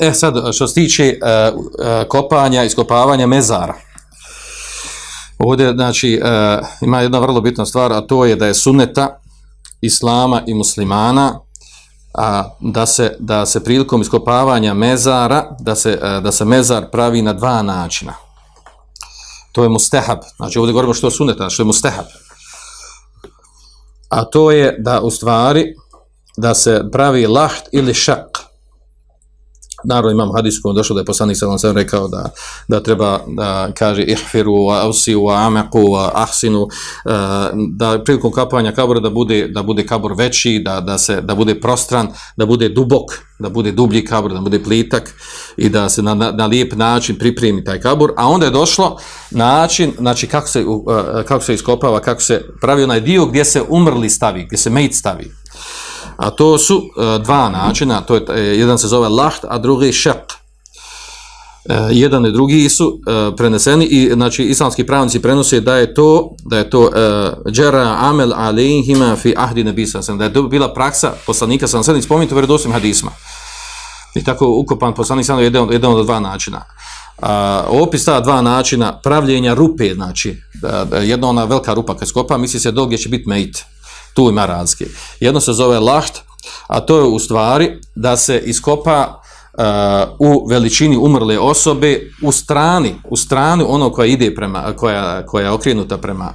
E sad, što se tiče e, e, kopanja, iskopavanja mezara. Ovdje, znači, e, ima jedna vrlo bitna stvar, a to je da je sunneta islama i muslimana a, da, se, da se prilikom iskopavanja mezara, da se, da se mezar pravi na dva načina. To je mustehab. Znači, ovdje govorimo što je sunneta, što je mustehab. A to je da, u stvari, da se pravi laht ili šak Naravno imam hadis kojem došlo da je poslanik sallallahu alejhi rekao da, da treba da kaže ihfiru wa ausiu wa amaku wa ahsinu eh, da prilikom kapanja kabura da bude da bude kabur veći, da, da se da bude prostran, da bude dubok, da bude dublji kabur, da bude plitak i da se na, na, na lijep način pripremi taj kabur, a onda je došlo način, znači kako se, eh, kako se iskopava, kako se pravi onaj dio gdje se umrli stavi, gdje se mejt stavi. A to su uh, dva načina, to je, uh, jedan se zove laht, a drugi šak. Uh, jedan i drugi su preneseni i znači islamski pravnici prenose da je to da je to džera amel alejhima fi ahdi nabisa da je to bila praksa poslanika sam sedmi spomenuto vjerodostojnim hadisma. I tako ukopan poslanik sam jedan, jedan od dva načina. A, opis ta dva načina pravljenja rupe, znači da, da jedna ona velika rupa kad skopa, misli se dolje će biti mejt tu ima razlike. Jedno se zove laht, a to je u stvari da se iskopa uh, u veličini umrle osobe u strani, u strani ono koja ide prema, koja, koja je okrenuta prema,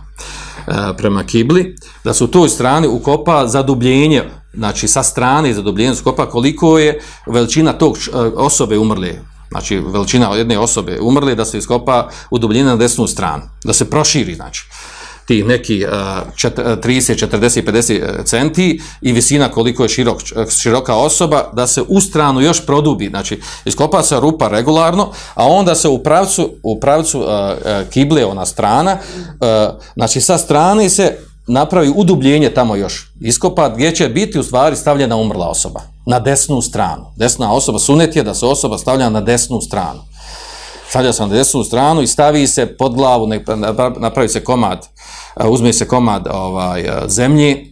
uh, prema kibli, da su u toj strani ukopa zadubljenje, znači sa strane zadubljenje skopa koliko je veličina tog uh, osobe umrle, znači veličina jedne osobe umrle da se iskopa u dubljini na desnu stranu, da se proširi, znači ti neki uh, 30, 40, 50 centi i visina koliko je širok, široka osoba, da se u stranu još produbi, znači iskopa se rupa regularno, a onda se u pravcu, u pravcu uh, kible ona strana, znači sa strane se napravi udubljenje tamo još iskopa gdje će biti u stvari stavljena umrla osoba na desnu stranu. Desna osoba, sunet je da se osoba stavlja na desnu stranu stavlja se na desnu stranu i stavi se pod glavu, napravi se komad, uzme se komad ovaj, zemlje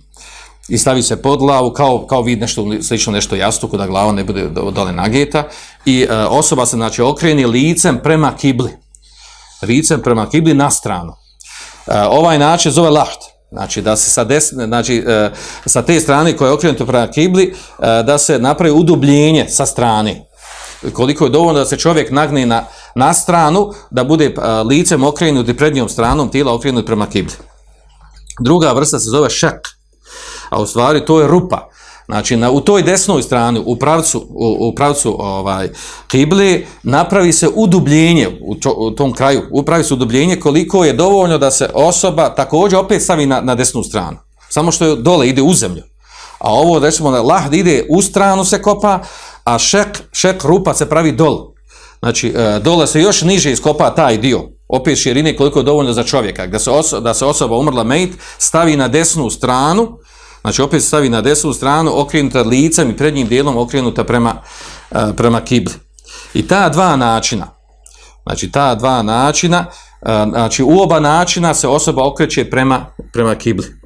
i stavi se pod glavu kao, kao vid nešto, slično nešto jastuku da glava ne bude dole nageta i osoba se znači okreni licem prema kibli. Licem prema kibli na stranu. Ovaj način zove laht. Znači da se sa desne, znači sa te strane koja je okrenuta prema kibli, da se napravi udubljenje sa strane koliko je dovoljno da se čovjek nagne na, na stranu, da bude a, licem okrenut i prednjom stranom tijela okrenut prema kibli. Druga vrsta se zove šak, a u stvari to je rupa. Znači, na, u toj desnoj strani, u pravcu, u, u pravcu ovaj, kibli, napravi se udubljenje u, to, u tom kraju, upravi se udubljenje koliko je dovoljno da se osoba također opet stavi na, na desnu stranu. Samo što je dole, ide u zemlju. A ovo, recimo, lahd ide u stranu se kopa, a šek, šek rupa se pravi dol. Znači, e, dole se još niže iskopa taj dio, opet širine koliko je dovoljno za čovjeka. Da se, oso, da se osoba umrla mejt, stavi na desnu stranu, znači opet stavi na desnu stranu, okrenuta licem i prednjim dijelom okrenuta prema, e, prema kibli. I ta dva načina, znači ta dva načina, e, znači u oba načina se osoba okreće prema, prema kibli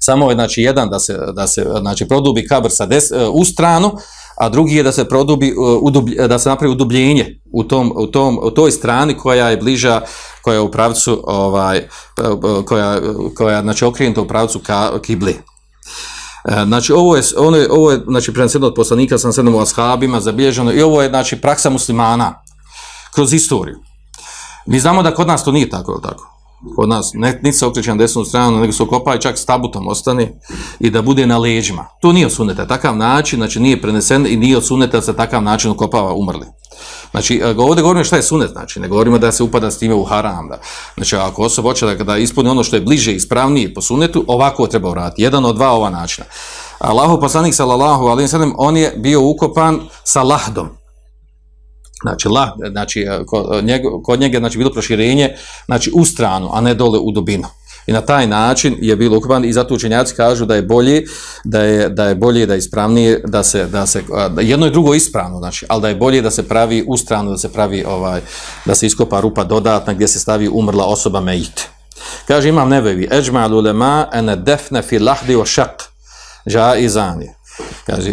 samo je znači jedan da se da se znači produbi kabr sa des, u stranu a drugi je da se produbi uh, udublj, da se napravi udubljenje u tom u tom u toj strani koja je bliža koja je u pravcu ovaj uh, koja koja znači okrenuta u pravcu ka kibli Znači ovo je ono je ovo je znači preneseno od poslanika sam sedam u ashabima zabilježeno i ovo je znači praksa muslimana kroz istoriju. Mi znamo da kod nas to nije tako, tako kod nas, ne, niti se okreće na desnu stranu, nego se okopa i čak s tabutom ostane i da bude na leđima. To nije osuneta, takav način, znači nije prenesen i nije osuneta da se takav način okopava umrli. Znači, e, ovdje govorimo šta je sunet, znači, ne govorimo da se upada s time u haram. Da. Znači, ako osoba hoće da, da ispuni ono što je bliže i ispravnije po sunetu, ovako treba uraditi. Jedan od dva ova načina. Allahu poslanik sallallahu alaihi sallam, on je bio ukopan sa lahdom. Znači, la, znači kod, njega, kod njega znači, bilo proširenje znači, u stranu, a ne dole u dubinu. I na taj način je bilo ukupan i zato učenjaci kažu da je bolje, da je, da je bolje, da je ispravnije, da se, da se, jedno i drugo ispravno, znači, ali da je bolje da se pravi u stranu, da se pravi, ovaj, da se iskopa rupa dodatna gdje se stavi umrla osoba mejit. Kaže imam nevevi, eđma lulema ene defne fi lahdi o šak, ža i zani. Kaže,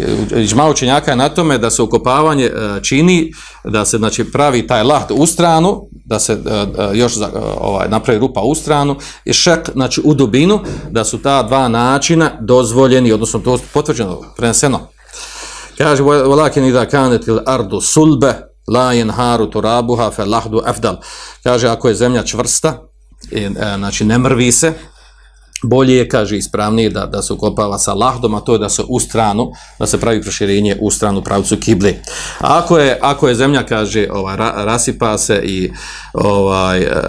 učenjaka je na tome da se ukopavanje e, čini, da se znači pravi taj lahd u stranu, da se e, e, još ovaj, napravi rupa u stranu i šek, znači u dubinu, da su ta dva načina dozvoljeni, odnosno to potvrđeno, preneseno. Kaže, volakin ida kanetil ardu sulbe, la haru turabuha fe lahdu afdal. Kaže, ako je zemlja čvrsta, znači ne mrvi se, bolje je, kaže, ispravnije da, da se ukopava sa lahdom, a to je da se u stranu, da se pravi proširenje u stranu pravcu kibli. A ako je, ako je zemlja, kaže, ovaj, rasipa se i, ovaj, e,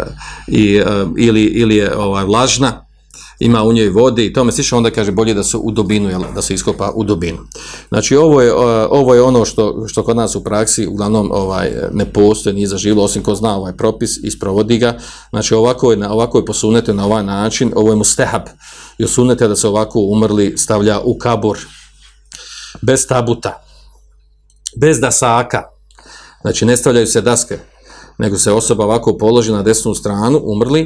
i, e, ili, ili je ovaj, vlažna, ima u njoj vode i tome slično, onda kaže bolje da se u dubinu, jel, da se iskopa u dubinu. Znači ovo je, ovo je ono što, što kod nas u praksi uglavnom ovaj, ne postoji, nije zaživilo, osim ko zna ovaj propis, isprovodi ga. Znači ovako je, ovako je posunete na ovaj način, ovo je mu stehab. I osunete da se ovako umrli stavlja u kabor, bez tabuta, bez dasaka. Znači ne stavljaju se daske, nego se osoba ovako položi na desnu stranu, umrli,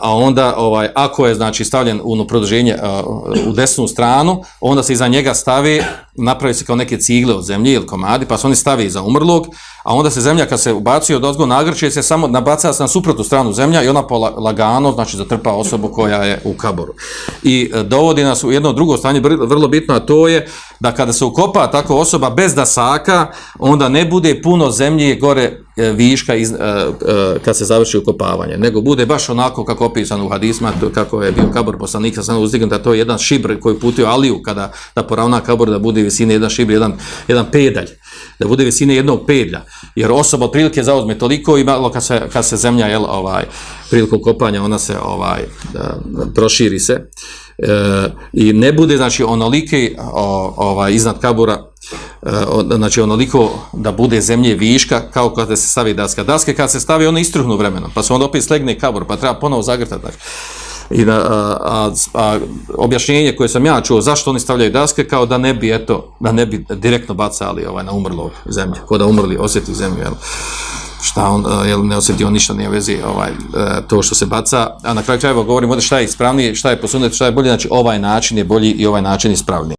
a onda ovaj ako je znači stavljen u produženje u desnu stranu, onda se iza njega stavi, napravi se kao neke cigle od zemlje ili komadi, pa se oni stavi iza umrlog, a onda se zemlja kad se ubacuje od ozgo nagrče se samo nabaca se na suprotnu stranu zemlja i ona lagano znači zatrpa osobu koja je u kaboru. I e, dovodi nas u jedno drugo stanje vrlo bitno, a to je da kada se ukopa tako osoba bez dasaka, onda ne bude puno zemlje gore e, viška iz, e, kad se završi ukopavanje, nego bude baš onako kako opisano u hadisma, kako je bio kabor poslanika, sam uzdignut, da to je jedan šibr koji putio Aliju kada da poravna kabor da bude visine jedan šibr, jedan, jedan pedalj, da bude visine jednog pedlja, jer osoba otprilike zauzme toliko i malo kad se, kad se zemlja, jel, ovaj, prilikom kopanja ona se ovaj, proširi se e, i ne bude znači onolike ovaj, iznad kabura e, znači onoliko da bude zemlje viška kao kada se stavi daska. Daske kad se stavi one istruhnu vremenom pa se onda opet slegne kabur pa treba ponovo zagrtati. Znači. I da, a, a, objašnjenje koje sam ja čuo zašto oni stavljaju daske kao da ne bi eto da ne bi direktno bacali ovaj na umrlo zemlju, ko da umrli osjeti zemlju jel šta on jel ne osjeti on ništa nije vezi ovaj e, to što se baca. A na kraju krajeva govorimo šta je ispravnije šta je posunet šta je bolje. Znači ovaj način je bolji i ovaj način je ispravniji